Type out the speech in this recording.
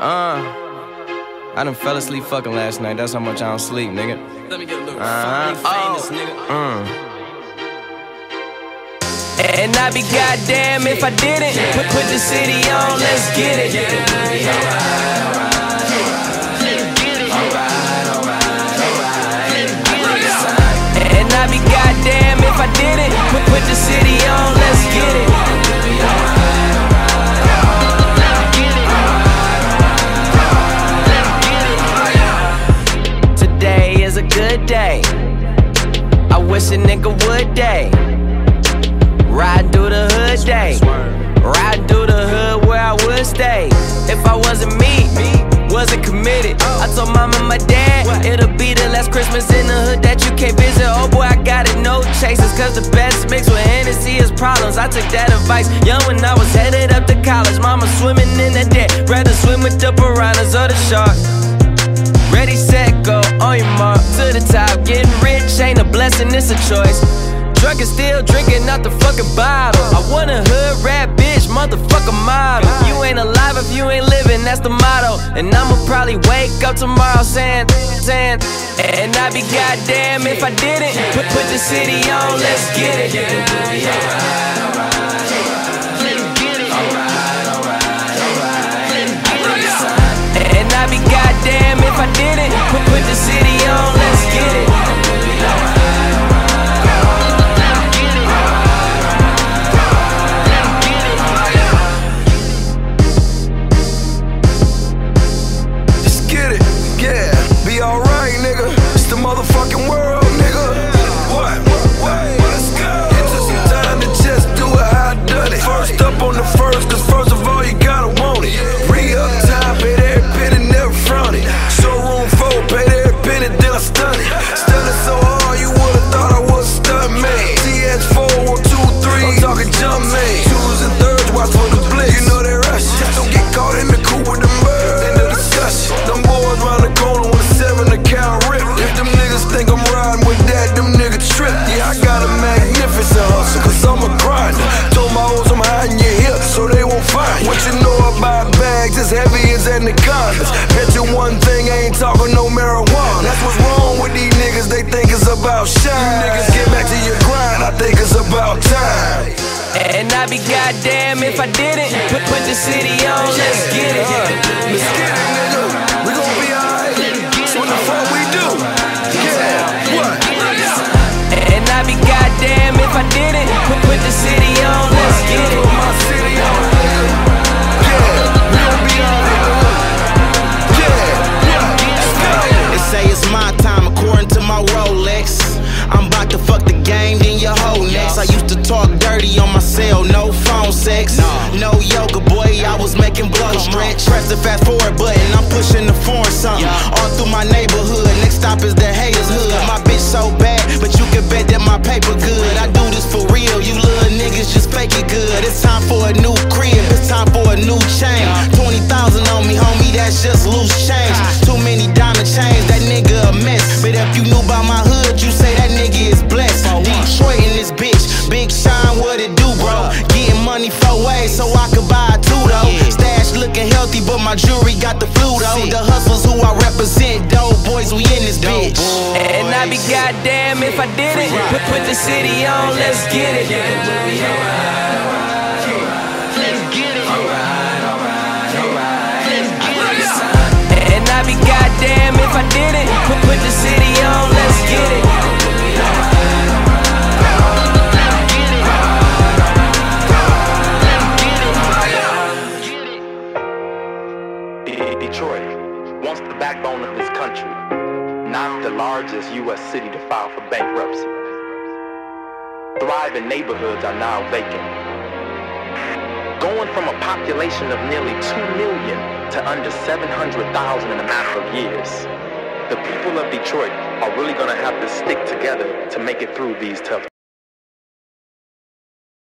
Uh, I done fell asleep fucking last night. That's how much I don't sleep, nigga. Let me get a little Uh-huh. famous, Oh. nigga. Mm. And I'd be goddamn if I didn't put, put the city on. Let's get it. Wish a nigga would day. Ride through the hood day. Ride through the hood where I would stay. If I wasn't me, wasn't committed. I told mom and my dad, it'll be the last Christmas in the hood that you can't visit. Oh boy, I got it, no chases. Cause the best mix with Hennessy is problems. I took that advice young when I was headed up to college. Mama swimming in the debt. Rather swim with the piranhas or the sharks. Ain't a blessing, it's a choice. Drunk and still drinking out the fucking bottle. I want a hood rap bitch, motherfucker model. You ain't alive if you ain't living, that's the motto. And I'ma probably wake up tomorrow saying, saying, and I'd be goddamn if I didn't put, put the city on, let's get it. What you know about bags as heavy as anacondas? Bet you one thing, I ain't talking no marijuana. That's what's wrong with these niggas, they think it's about shine. You niggas get back to your grind, I think it's about time. And I'd be goddamn if I didn't put, put the city on, let's get it. Uh, let's get it, No yoga, boy, I was making blow stretch. Press the fast forward button, I'm pushing the foreign something. All through my neighborhood, next stop is the haters hood. My bitch so bad, but you can bet that my paper good. I do this for real, you little niggas just fake it good. It's time for a new crib, it's time for a new chain. 20,000 on me, homie, that's just loose change. Too many diamond chains, that nigga a mess. But if you knew about my hood, you say that nigga is blessed. Detroit in this bitch, big shine, money so I could buy a two though. Stash looking healthy, but my jewelry got the flu though. The hustlers who I represent, dope boys, we in this bitch. And I'd be goddamn if I didn't put, put the city on, let's get it. And I'd be goddamn if I didn't put, put the city Detroit, once the backbone of this country, not the largest U.S. city to file for bankruptcy. Thriving neighborhoods are now vacant. Going from a population of nearly 2 million to under 700,000 in a matter of years. The people of Detroit are really gonna have to stick together to make it through these tough